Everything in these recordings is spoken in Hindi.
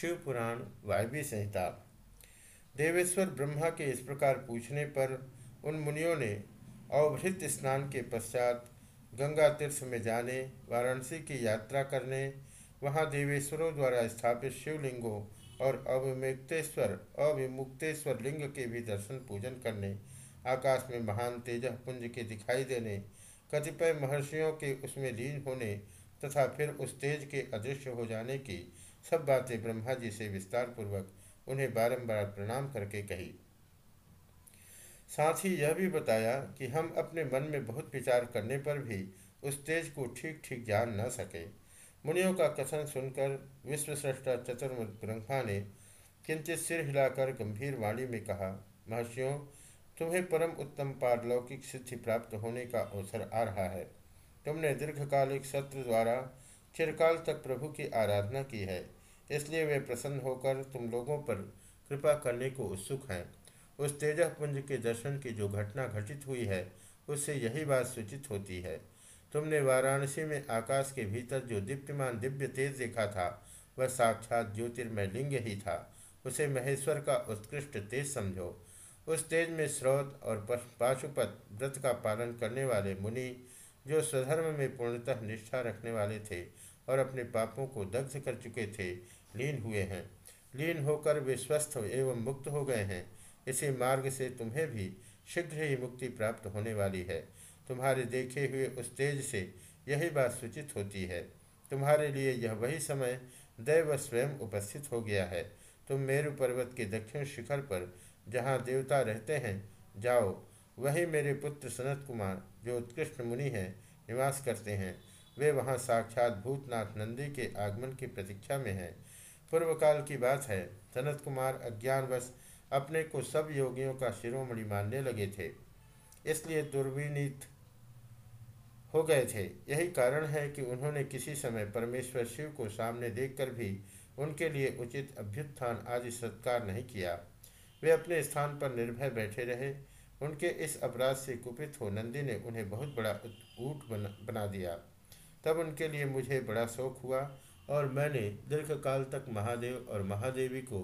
शिव पुराण वायवी संहिता। देवेश्वर ब्रह्मा के इस प्रकार पूछने पर उन मुनियों ने अवभृत स्नान के पश्चात गंगा तीर्थ में जाने, वाराणसी की यात्रा करने, वहाँ देवेश्वरों द्वारा स्थापित शिवलिंगों और अविमुक्तेश्वर अविमुक्तेश्वर लिंग के भी दर्शन पूजन करने, आकाश में महान तेज पुंज के दिखाई देने, कतिपय महर्षियों के उसमें लीन होने तथा फिर उस तेज के अदृश्य हो जाने की सब बातें ब्रह्मा जी से विस्तार पूर्वक उन्हें बारंबार प्रणाम करके कही। साथ ही यह भी बताया कि हम अपने मन में बहुत विचार करने पर भी उस तेज को ठीक ठीक जान न सके। मुनियों का कथन सुनकर विश्वश्रेष्ठा चतुर्मुख ब्रह्मा ने किंचित सिर हिलाकर गंभीर वाणी में कहा, महर्षियों, तुम्हें परम उत्तम पारलौकिक सिद्धि प्राप्त होने का अवसर आ रहा है। तुमने दीर्घकालिक सत्र द्वारा चिरकाल तक प्रभु की आराधना की है। इसलिए वे प्रसन्न होकर तुम लोगों पर कृपा करने को उत्सुक हैं। उस तेजपुंज के दर्शन की जो घटना घटित हुई है, उससे यही बात सूचित होती है। तुमने वाराणसी में आकाश के भीतर जो दीप्तिमान दिव्य तेज देखा था, वह साक्षात ज्योतिर्मय लिंग ही था। उसे महेश्वर का उत्कृष्ट तेज समझो। उस तेज में स्रोत और पाशुपत व्रत का पालन करने वाले मुनि जो स्वधर्म में पूर्णतः निष्ठा रखने वाले थे और अपने पापों को दग्ध कर चुके थे, लीन हुए हैं। लीन होकर वे स्वस्थ एवं मुक्त हो गए हैं। इसी मार्ग से तुम्हें भी शीघ्र ही मुक्ति प्राप्त होने वाली है। तुम्हारे देखे हुए उस तेज से यही बात सूचित होती है। तुम्हारे लिए यह वही समय दैव स्वयं उपस्थित हो गया है। तुम मेरु पर्वत के दक्षिण शिखर पर, जहाँ देवता रहते हैं, जाओ। वही मेरे पुत्र सनत कुमार, जो उत्कृष्ट मुनि हैं, निवास करते हैं। वे वहाँ साक्षात भूतनाथ नंदी के आगमन की प्रतीक्षा में हैं। पूर्व काल की बात है, सनत कुमार अज्ञानवश अपने को सब योगियों का शिरोमणि मानने लगे थे। इसलिए दुर्विनीत हो गए थे। यही कारण है कि उन्होंने किसी समय परमेश्वर शिव को सामने देखकर भी उनके लिए उचित अभ्युत्थान आदि सत्कार नहीं किया। वे अपने स्थान पर निर्भय बैठे रहे। उनके इस अपराध से कुपित हो नंदी ने उन्हें बहुत बड़ा ऊट बना, दिया। तब उनके लिए मुझे बड़ा शौक हुआ और मैंने दीर्घकाल तक महादेव और महादेवी को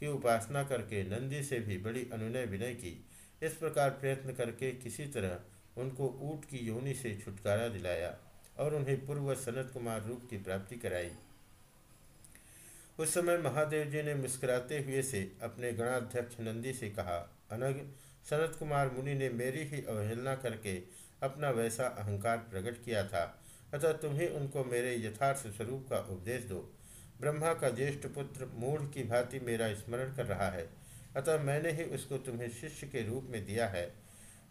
की उपासना करके नंदी से भी बड़ी अनुनय विनय की। इस प्रकार प्रयत्न करके किसी तरह उनको ऊट की योनि से छुटकारा दिलाया और उन्हें पूर्व सनत कुमार रूप की प्राप्ति कराई। उस समय महादेव जी ने मुस्कुराते हुए से अपने गणाध्यक्ष नंदी से कहा अनग सनत कुमार मुनि ने मेरी ही अवहेलना करके अपना वैसा अहंकार प्रकट किया था। अतः तुम्हें उनको मेरे यथार्थ स्वरूप का उपदेश दो। ब्रह्मा का ज्येष्ठ पुत्र मूढ़ की भांति मेरा स्मरण कर रहा है। अतः मैंने ही उसको तुम्हें शिष्य के रूप में दिया है।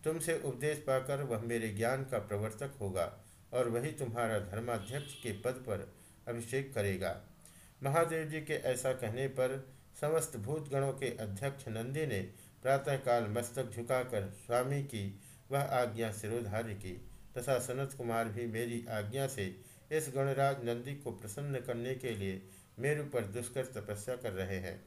तुमसे उपदेश पाकर वह मेरे ज्ञान का प्रवर्तक होगा और वही तुम्हारा धर्माध्यक्ष के पद पर अभिषेक करेगा। महादेव जी के ऐसा कहने पर समस्त भूतगणों के अध्यक्ष नंदी ने प्रातःकाल मस्तक झुकाकर स्वामी की वह आज्ञा सिरोधार्य की, तथा सनत कुमार भी मेरी आज्ञा से इस गणराज नंदी को प्रसन्न करने के लिए मेरु पर दुष्कर तपस्या कर रहे हैं।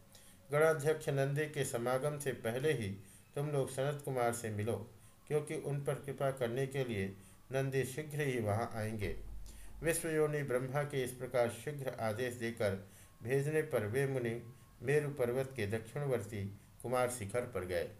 गणाध्यक्ष नंदी के समागम से पहले ही तुम लोग सनत कुमार से मिलो, क्योंकि उन पर कृपा करने के लिए नंदी शीघ्र ही वहाँ आएँगे। विश्वयोनि ब्रह्मा के इस प्रकार शीघ्र आदेश देकर भेजने पर वे मुनि मेरु पर्वत के दक्षिणवर्ती कुमार शिखर पर गए।